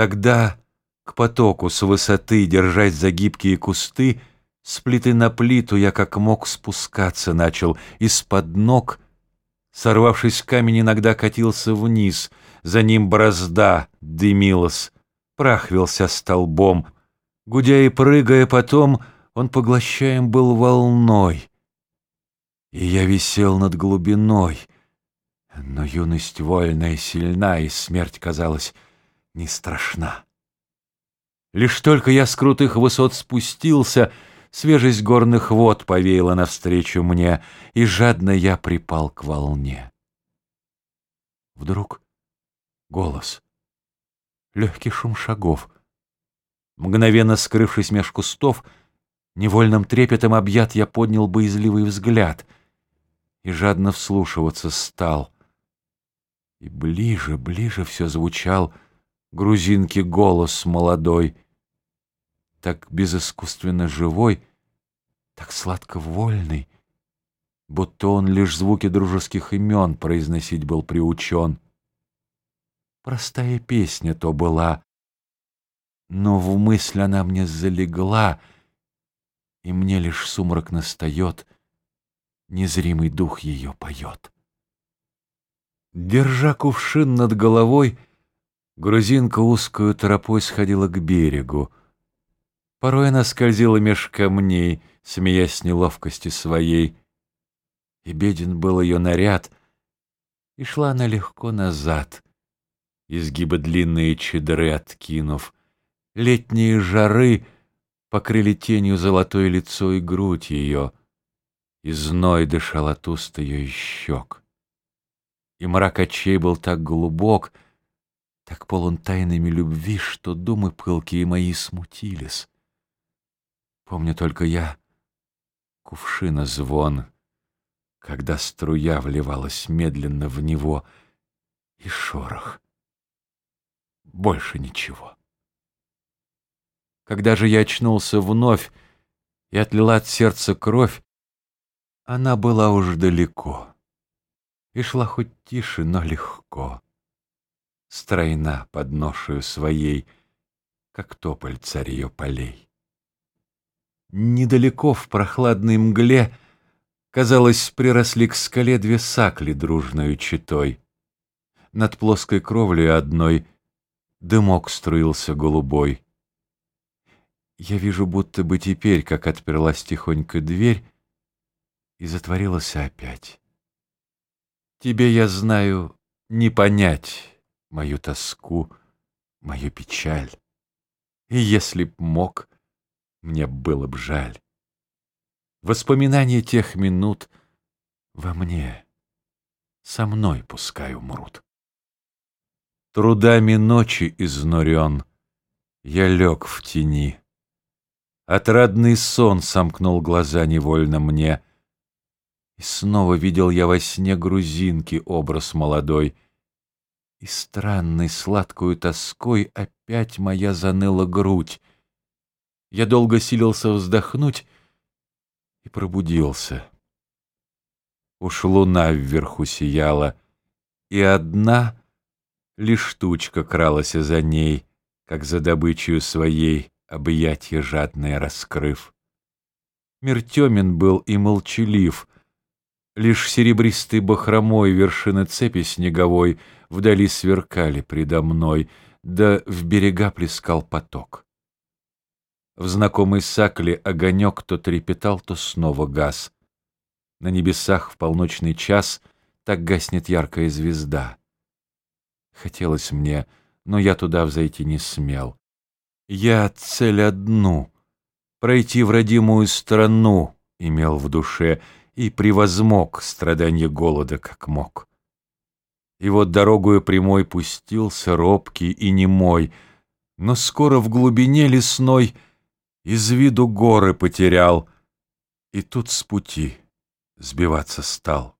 Тогда к потоку с высоты, держась за гибкие кусты, с плиты на плиту я как мог спускаться начал, из-под ног, сорвавшись камень, иногда катился вниз, за ним борозда дымилась, прах велся столбом, гудя и прыгая потом, он поглощаем был волной. И я висел над глубиной, но юность вольная сильна, и смерть казалась не страшна. Лишь только я с крутых высот спустился, свежесть горных вод повеяла навстречу мне, и жадно я припал к волне. Вдруг голос, легкий шум шагов. Мгновенно скрывшись меж кустов, невольным трепетом объят я поднял боязливый взгляд и жадно вслушиваться стал. И ближе, ближе все звучал — грузинки голос молодой, так безыскусственно живой, так сладко вольный, будто он лишь звуки дружеских имен произносить был приучен. Простая песня то была, но в мысль она мне залегла, и мне лишь сумрак настает, незримый дух ее поет. Держа кувшин над головой, Грузинка узкую тропой сходила к берегу. Порой она скользила меж камней, смеясь с неловкости своей. И беден был ее наряд, и шла она легко назад, изгибы длинные чедры откинув. Летние жары покрыли тенью золотое лицо и грудь ее, и зной дышал от уст ее щек. И мрак очей был так глубок — так полон тайнами любви, что думы пылкие мои смутились. Помню только я кувшина звон, когда струя вливалась медленно в него, и шорох. Больше ничего. Когда же я очнулся вновь и отлила от сердца кровь, она была уж далеко и шла хоть тише, но легко стройна под ношею своей, как тополь царь ее полей. Недалеко в прохладной мгле, казалось, приросли к скале две сакли дружною читой. Над плоской кровлей одной дымок струился голубой. Я вижу, будто бы теперь, как отперлась тихонько дверь, и затворилась опять. Тебе, я знаю, не понять, мою тоску, мою печаль. И если б мог, мне было б жаль. Воспоминания тех минут во мне, со мной пускай умрут. Трудами ночи изнурен, я лег в тени. Отрадный сон сомкнул глаза невольно мне, И снова видел я во сне грузинки образ молодой — и странной сладкую тоской опять моя заныла грудь. Я долго силился вздохнуть и пробудился. Уж луна вверху сияла, и одна лишь тучка кралась за ней, как за добычей своей, объятье жадное раскрыв. Мир темен был и молчалив, лишь серебристый бахромой вершины цепи снеговой — вдали сверкали предо мной, да в берега плескал поток. В знакомой сакле огонек то трепетал, то снова газ. На небесах в полночный час так гаснет яркая звезда. Хотелось мне, но я туда взойти не смел. Я цель одну — пройти в родимую страну имел в душе и превозмог страдания голода как мог. И вот дорогою прямой пустился, робкий и немой, Но скоро в глубине лесной Из виду горы потерял, И тут с пути сбиваться стал.